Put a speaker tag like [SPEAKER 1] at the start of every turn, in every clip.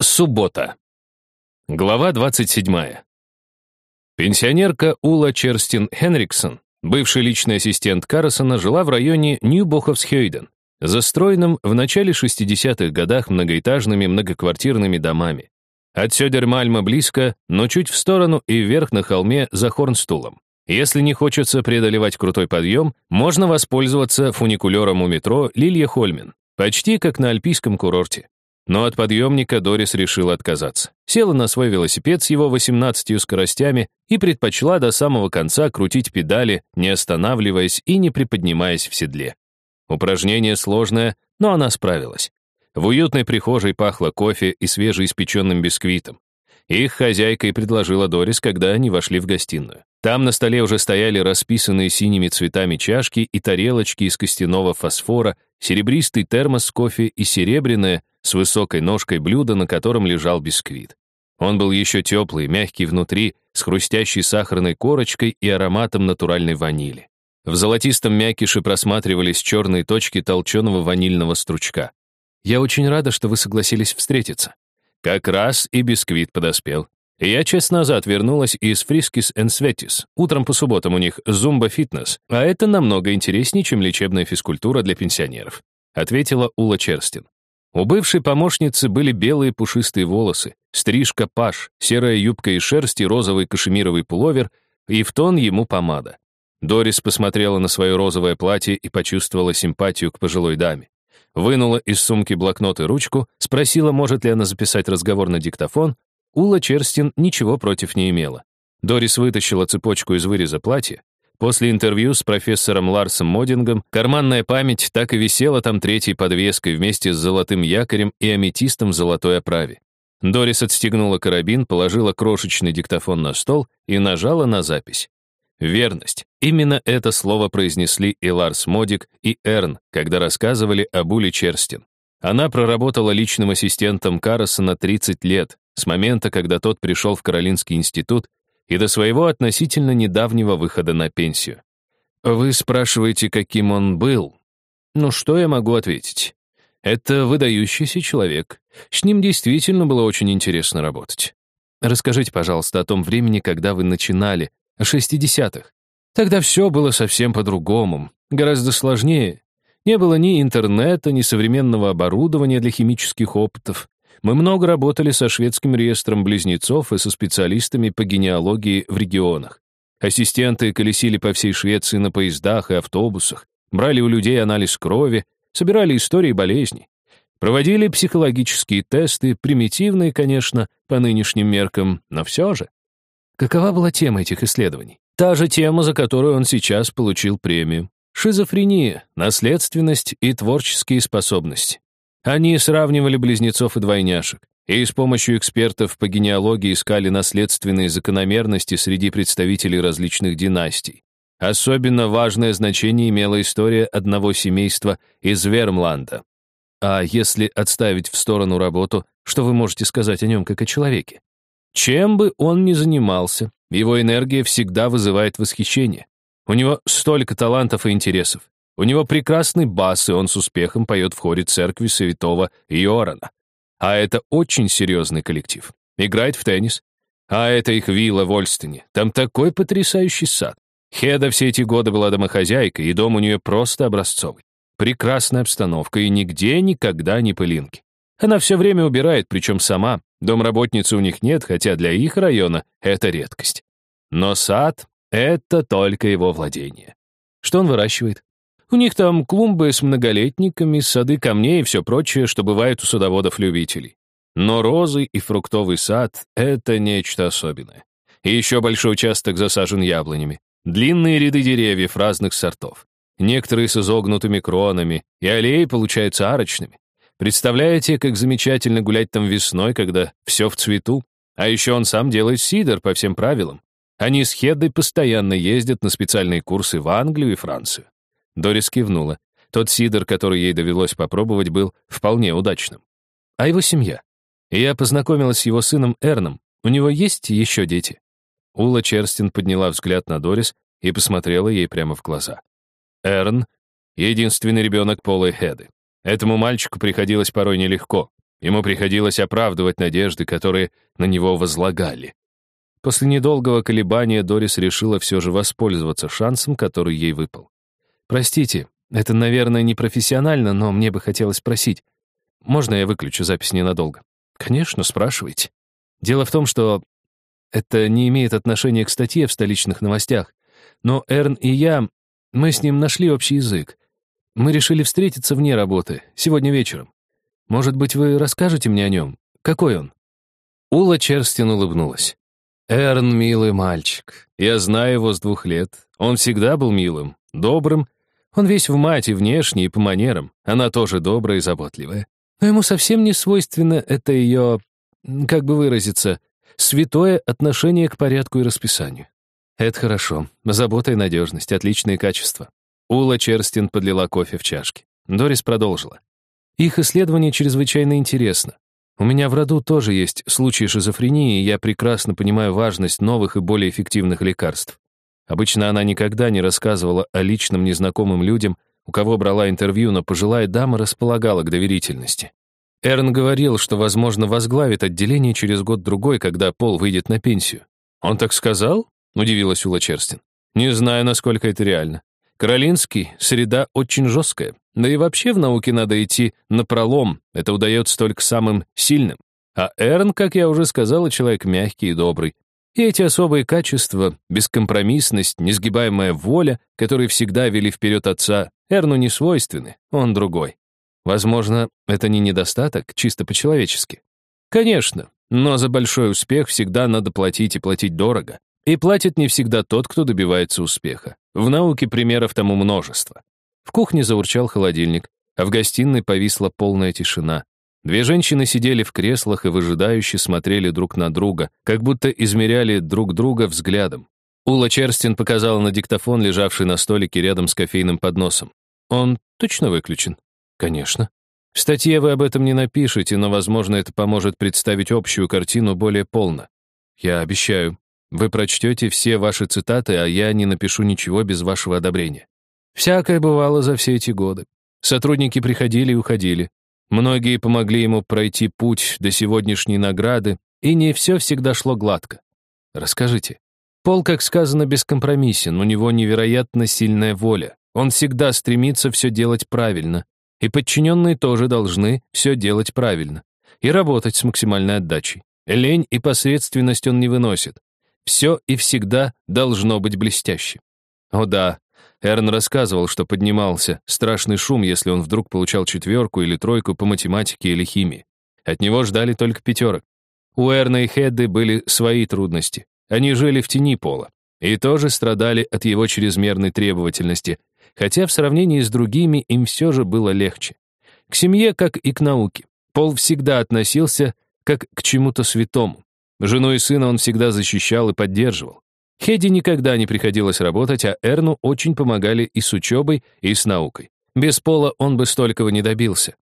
[SPEAKER 1] Суббота. Глава 27. Пенсионерка Ула Черстин Хенриксон, бывший личный ассистент Каррисона, жила в районе Нью-Боховсхёйден, застроенном в начале 60-х годах многоэтажными многоквартирными домами. От Сёдермальма близко, но чуть в сторону и вверх на холме за Хорнстулом. Если не хочется преодолевать крутой подъем, можно воспользоваться фуникулером у метро Лилья Хольмен, почти как на альпийском курорте. Но от подъемника Дорис решила отказаться. Села на свой велосипед с его 18 скоростями и предпочла до самого конца крутить педали, не останавливаясь и не приподнимаясь в седле. Упражнение сложное, но она справилась. В уютной прихожей пахло кофе и свежеиспеченным бисквитом. Их хозяйка и предложила Дорис, когда они вошли в гостиную. Там на столе уже стояли расписанные синими цветами чашки и тарелочки из костяного фосфора, серебристый термос с кофе и серебряное, с высокой ножкой блюдо, на котором лежал бисквит. Он был еще теплый, мягкий внутри, с хрустящей сахарной корочкой и ароматом натуральной ванили. В золотистом мякише просматривались черные точки толченого ванильного стручка. «Я очень рада, что вы согласились встретиться». Как раз и бисквит подоспел. Я час назад вернулась из Friskis and Svettis. Утром по субботам у них зумба-фитнес, а это намного интереснее, чем лечебная физкультура для пенсионеров», ответила Ула Черстин. У бывшей помощницы были белые пушистые волосы, стрижка паш, серая юбка из шерсти, розовый кашемировый пуловер и в тон ему помада. Дорис посмотрела на свое розовое платье и почувствовала симпатию к пожилой даме. Вынула из сумки блокнот и ручку, спросила, может ли она записать разговор на диктофон. Ула Черстин ничего против не имела. Дорис вытащила цепочку из выреза платья, После интервью с профессором Ларсом Модингом карманная память так и висела там третьей подвеской вместе с золотым якорем и аметистом в золотой оправе. Дорис отстегнула карабин, положила крошечный диктофон на стол и нажала на запись. Верность. Именно это слово произнесли и Ларс Модик, и Эрн, когда рассказывали об Уле Черстин. Она проработала личным ассистентом Карресона 30 лет, с момента, когда тот пришел в Каролинский институт и до своего относительно недавнего выхода на пенсию. Вы спрашиваете, каким он был? Ну, что я могу ответить? Это выдающийся человек. С ним действительно было очень интересно работать. Расскажите, пожалуйста, о том времени, когда вы начинали, о 60-х. Тогда все было совсем по-другому, гораздо сложнее. Не было ни интернета, ни современного оборудования для химических опытов. Мы много работали со шведским реестром близнецов и со специалистами по генеалогии в регионах. Ассистенты колесили по всей Швеции на поездах и автобусах, брали у людей анализ крови, собирали истории болезней. Проводили психологические тесты, примитивные, конечно, по нынешним меркам, но все же. Какова была тема этих исследований? Та же тема, за которую он сейчас получил премию. Шизофрения, наследственность и творческие способности. Они сравнивали близнецов и двойняшек, и с помощью экспертов по генеалогии искали наследственные закономерности среди представителей различных династий. Особенно важное значение имела история одного семейства из Вермланда. А если отставить в сторону работу, что вы можете сказать о нем как о человеке? Чем бы он ни занимался, его энергия всегда вызывает восхищение. У него столько талантов и интересов. У него прекрасный бас, и он с успехом поет в хоре церкви святого Йорана. А это очень серьезный коллектив. Играет в теннис. А это их вилла в Ольстене. Там такой потрясающий сад. Хеда все эти годы была домохозяйкой, и дом у нее просто образцовый. Прекрасная обстановка, и нигде никогда не пылинки. Она все время убирает, причем сама. Домработницы у них нет, хотя для их района это редкость. Но сад — это только его владение. Что он выращивает? У них там клумбы с многолетниками, сады камней и все прочее, что бывает у садоводов-любителей. Но розы и фруктовый сад — это нечто особенное. И еще большой участок засажен яблонями. Длинные ряды деревьев разных сортов. Некоторые с изогнутыми кронами, и аллеи получаются арочными. Представляете, как замечательно гулять там весной, когда все в цвету? А еще он сам делает сидр по всем правилам. Они с Хеддой постоянно ездят на специальные курсы в Англию и Францию. Дорис кивнула. Тот сидр, который ей довелось попробовать, был вполне удачным. А его семья? Я познакомилась с его сыном Эрном. У него есть еще дети? Ула Черстин подняла взгляд на Дорис и посмотрела ей прямо в глаза. Эрн — единственный ребенок Пола и Хеды. Этому мальчику приходилось порой нелегко. Ему приходилось оправдывать надежды, которые на него возлагали. После недолгого колебания Дорис решила все же воспользоваться шансом, который ей выпал. «Простите, это, наверное, не профессионально, но мне бы хотелось спросить. Можно я выключу запись ненадолго?» «Конечно, спрашивайте. Дело в том, что это не имеет отношения к статье в столичных новостях. Но Эрн и я, мы с ним нашли общий язык. Мы решили встретиться вне работы, сегодня вечером. Может быть, вы расскажете мне о нем? Какой он?» Ула Черстин улыбнулась. «Эрн — милый мальчик. Я знаю его с двух лет. Он всегда был милым, добрым. Он весь в мать и внешне, и по манерам. Она тоже добрая и заботливая. Но ему совсем не свойственно это ее, как бы выразиться, святое отношение к порядку и расписанию. Это хорошо. Забота и надежность, отличные качества. Ула Черстин подлила кофе в чашки. Дорис продолжила. Их исследование чрезвычайно интересно. У меня в роду тоже есть случаи шизофрении, и я прекрасно понимаю важность новых и более эффективных лекарств. Обычно она никогда не рассказывала о личном незнакомым людям, у кого брала интервью, но пожилая дама располагала к доверительности. Эрн говорил, что, возможно, возглавит отделение через год-другой, когда Пол выйдет на пенсию. «Он так сказал?» — удивилась Ула Черстин. «Не знаю, насколько это реально. Каролинский, среда очень жесткая. Да и вообще в науке надо идти на пролом, это удается только самым сильным. А Эрн, как я уже сказала, человек мягкий и добрый. И эти особые качества, бескомпромиссность, несгибаемая воля, которые всегда вели вперед отца, Эрну не свойственны, он другой. Возможно, это не недостаток, чисто по-человечески. Конечно, но за большой успех всегда надо платить и платить дорого. И платит не всегда тот, кто добивается успеха. В науке примеров тому множество. В кухне заурчал холодильник, а в гостиной повисла полная тишина. Две женщины сидели в креслах и выжидающе смотрели друг на друга, как будто измеряли друг друга взглядом. Ула Черстин показала на диктофон, лежавший на столике рядом с кофейным подносом. «Он точно выключен?» «Конечно». В статье вы об этом не напишете, но, возможно, это поможет представить общую картину более полно. Я обещаю. Вы прочтете все ваши цитаты, а я не напишу ничего без вашего одобрения. Всякое бывало за все эти годы. Сотрудники приходили и уходили. Многие помогли ему пройти путь до сегодняшней награды, и не все всегда шло гладко. Расскажите. Пол, как сказано, бескомпромиссен, у него невероятно сильная воля. Он всегда стремится все делать правильно, и подчиненные тоже должны все делать правильно и работать с максимальной отдачей. Лень и посредственность он не выносит. Все и всегда должно быть блестящим. О да, Эрн рассказывал, что поднимался страшный шум, если он вдруг получал четверку или тройку по математике или химии. От него ждали только пятерок. У Эрна и Хедды были свои трудности. Они жили в тени пола и тоже страдали от его чрезмерной требовательности, хотя в сравнении с другими им все же было легче. К семье, как и к науке. Пол всегда относился как к чему-то святому. Жену и сына он всегда защищал и поддерживал. Хеди никогда не приходилось работать, а Эрну очень помогали и с учебой, и с наукой. Без Пола он бы столького не добился.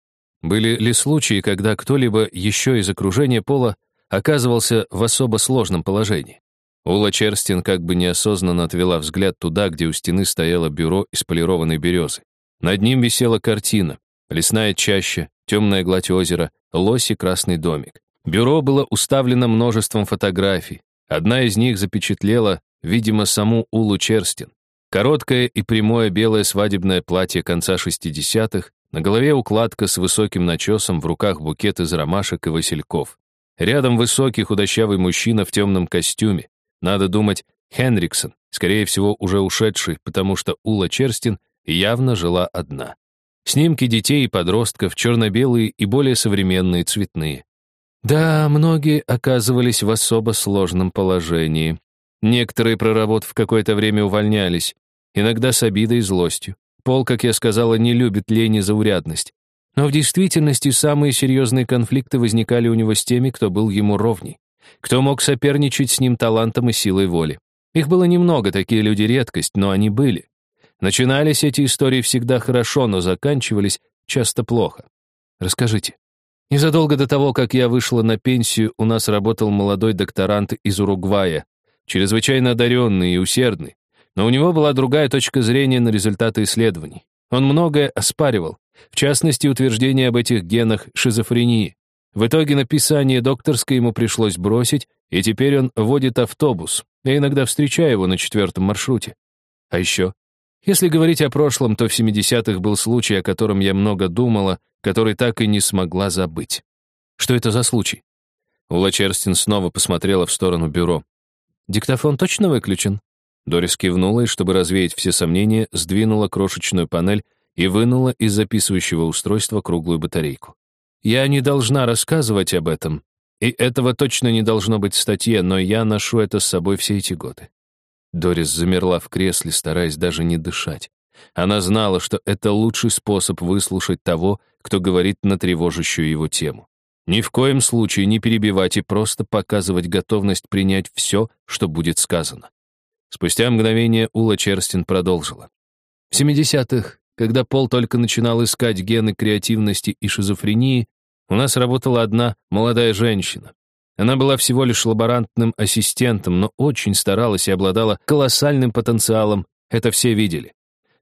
[SPEAKER 1] Были ли случаи, когда кто-либо еще из окружения Пола оказывался в особо сложном положении? Ула Черстин как бы неосознанно отвела взгляд туда, где у стены стояло бюро из полированной березы. Над ним висела картина, лесная чаща, темная гладь озера, лось и красный домик. Бюро было уставлено множеством фотографий. Одна из них запечатлела, видимо, саму Улу Черстин. Короткое и прямое белое свадебное платье конца 60-х, на голове укладка с высоким начесом, в руках букет из ромашек и васильков. Рядом высокий худощавый мужчина в темном костюме. Надо думать, Хенриксон, скорее всего, уже ушедший, потому что Ула Черстин явно жила одна. Снимки детей и подростков, черно-белые и более современные, цветные. Да, многие оказывались в особо сложном положении. Некоторые, проработав какое-то время, увольнялись, иногда с обидой и злостью. Пол, как я сказала, не любит лень и заурядность. Но в действительности самые серьезные конфликты возникали у него с теми, кто был ему ровней, кто мог соперничать с ним талантом и силой воли. Их было немного, такие люди редкость, но они были. Начинались эти истории всегда хорошо, но заканчивались часто плохо. Расскажите. Незадолго до того, как я вышла на пенсию, у нас работал молодой докторант из Уругвая, чрезвычайно одаренный и усердный. Но у него была другая точка зрения на результаты исследований. Он многое оспаривал, в частности, утверждение об этих генах шизофрении. В итоге написание докторской ему пришлось бросить, и теперь он водит автобус. Я иногда встречаю его на четвертом маршруте. А еще, если говорить о прошлом, то в 70-х был случай, о котором я много думала, который так и не смогла забыть. Что это за случай? Ула Черстин снова посмотрела в сторону бюро. «Диктофон точно выключен?» Дорис кивнула и, чтобы развеять все сомнения, сдвинула крошечную панель и вынула из записывающего устройства круглую батарейку. «Я не должна рассказывать об этом, и этого точно не должно быть в статье, но я ношу это с собой все эти годы». Дорис замерла в кресле, стараясь даже не дышать. Она знала, что это лучший способ выслушать того, кто говорит на тревожащую его тему. Ни в коем случае не перебивать и просто показывать готовность принять все, что будет сказано. Спустя мгновение Ула Черстин продолжила. В 70-х, когда Пол только начинал искать гены креативности и шизофрении, у нас работала одна молодая женщина. Она была всего лишь лаборантным ассистентом, но очень старалась и обладала колоссальным потенциалом, это все видели.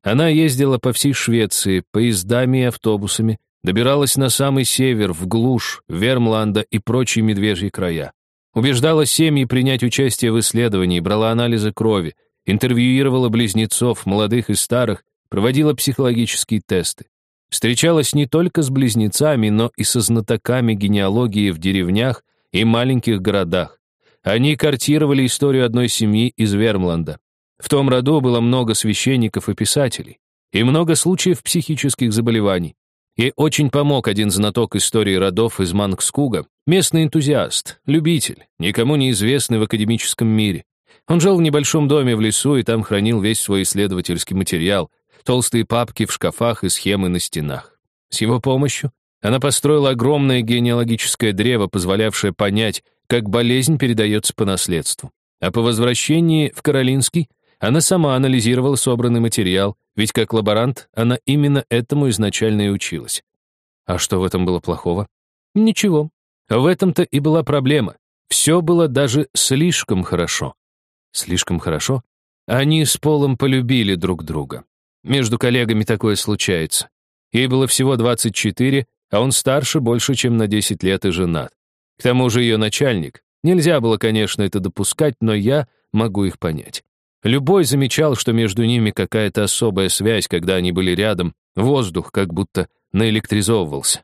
[SPEAKER 1] Она ездила по всей Швеции, поездами и автобусами, добиралась на самый север, в глушь, Вермланда и прочие медвежьи края. Убеждала семьи принять участие в исследовании, брала анализы крови, интервьюировала близнецов, молодых и старых, проводила психологические тесты. Встречалась не только с близнецами, но и со знатоками генеалогии в деревнях и маленьких городах. Они картировали историю одной семьи из Вермланда. В том роду было много священников и писателей, и много случаев психических заболеваний. Ей очень помог один знаток истории родов из Мангскуга, местный энтузиаст, любитель, никому неизвестный в академическом мире. Он жил в небольшом доме в лесу и там хранил весь свой исследовательский материал, толстые папки в шкафах и схемы на стенах. С его помощью она построила огромное генеалогическое древо, позволявшее понять, как болезнь передается по наследству. А по возвращении в Каролинский она сама анализировала собранный материал, ведь как лаборант она именно этому изначально и училась. А что в этом было плохого? Ничего. В этом-то и была проблема. Все было даже слишком хорошо. Слишком хорошо? Они с Полом полюбили друг друга. Между коллегами такое случается. Ей было всего 24, а он старше больше, чем на 10 лет и женат. К тому же ее начальник. Нельзя было, конечно, это допускать, но я могу их понять. Любой замечал, что между ними какая-то особая связь, когда они были рядом, воздух как будто наэлектризовывался.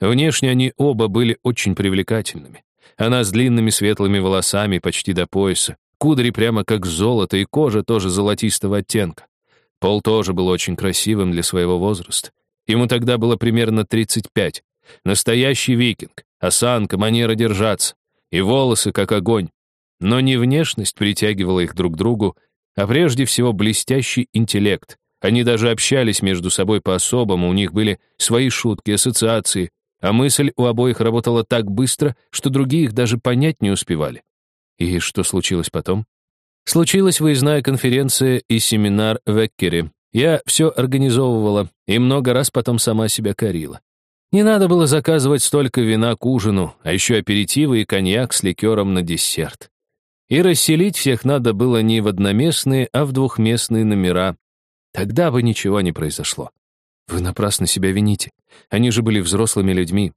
[SPEAKER 1] Внешне они оба были очень привлекательными. Она с длинными светлыми волосами почти до пояса, кудри прямо как золото и кожа тоже золотистого оттенка. Пол тоже был очень красивым для своего возраста. Ему тогда было примерно 35. Настоящий викинг, осанка, манера держаться. И волосы как огонь. Но не внешность притягивала их друг к другу, а прежде всего блестящий интеллект. Они даже общались между собой по-особому, у них были свои шутки, ассоциации, а мысль у обоих работала так быстро, что другие их даже понять не успевали. И что случилось потом? Случилась выездная конференция и семинар в Эккере. Я все организовывала и много раз потом сама себя корила. Не надо было заказывать столько вина к ужину, а еще аперитивы и коньяк с ликером на десерт. И расселить всех надо было не в одноместные, а в двухместные номера. Тогда бы ничего не произошло. Вы напрасно себя вините. Они же были взрослыми людьми.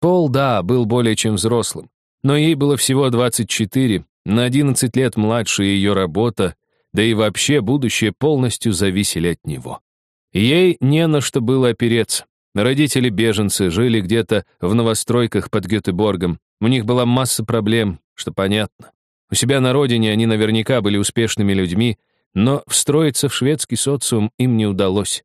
[SPEAKER 1] Пол, да, был более чем взрослым. Но ей было всего 24, на 11 лет младше ее работа, да и вообще будущее полностью зависели от него. Ей не на что было опереться. Родители-беженцы жили где-то в новостройках под Гетеборгом. У них была масса проблем, что понятно. У себя на родине они наверняка были успешными людьми, но встроиться в шведский социум им не удалось.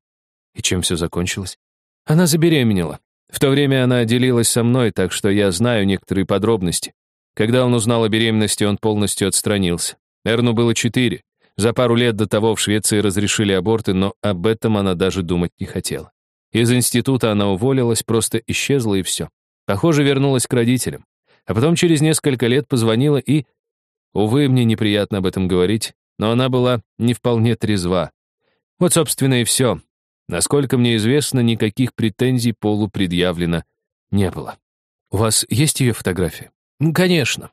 [SPEAKER 1] И чем все закончилось? Она забеременела. В то время она делилась со мной, так что я знаю некоторые подробности. Когда он узнал о беременности, он полностью отстранился. Эрну было четыре. За пару лет до того в Швеции разрешили аборты, но об этом она даже думать не хотела. Из института она уволилась, просто исчезла и все. Похоже, вернулась к родителям. А потом через несколько лет позвонила и Увы, мне неприятно об этом говорить, но она была не вполне трезва. Вот, собственно, и все. Насколько мне известно, никаких претензий Полу предъявлено не было. У вас есть ее фотография? Конечно.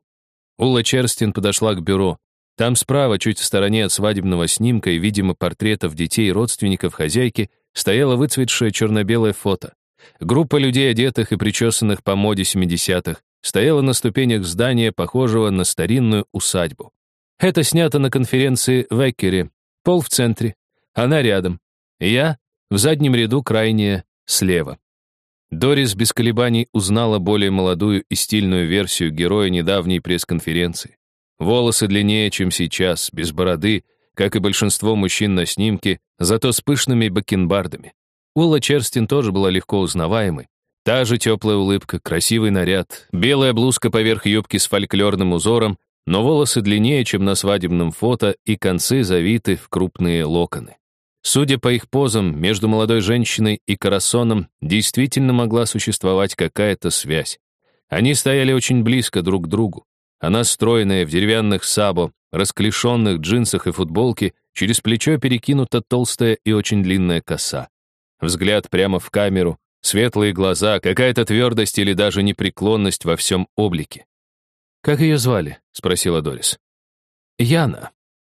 [SPEAKER 1] Ула Черстин подошла к бюро. Там справа, чуть в стороне от свадебного снимка и, видимо, портретов детей и родственников хозяйки, стояло выцветшее черно-белое фото. Группа людей, одетых и причесанных по моде 70-х, стояла на ступенях здания, похожего на старинную усадьбу. Это снято на конференции в Эккере. Пол в центре, она рядом. Я в заднем ряду крайняя слева. Дорис без колебаний узнала более молодую и стильную версию героя недавней пресс-конференции. Волосы длиннее, чем сейчас, без бороды, как и большинство мужчин на снимке, зато с пышными бакенбардами. Ула Черстин тоже была легко узнаваемой. Та же теплая улыбка, красивый наряд, белая блузка поверх юбки с фольклорным узором, но волосы длиннее, чем на свадебном фото, и концы завиты в крупные локоны. Судя по их позам, между молодой женщиной и Карасоном действительно могла существовать какая-то связь. Они стояли очень близко друг к другу. Она стройная, в деревянных сабо, расклешенных джинсах и футболке, через плечо перекинута толстая и очень длинная коса. Взгляд прямо в камеру, светлые глаза, какая-то твердость или даже непреклонность во всем облике. «Как ее звали?» — спросила Дорис. «Яна»,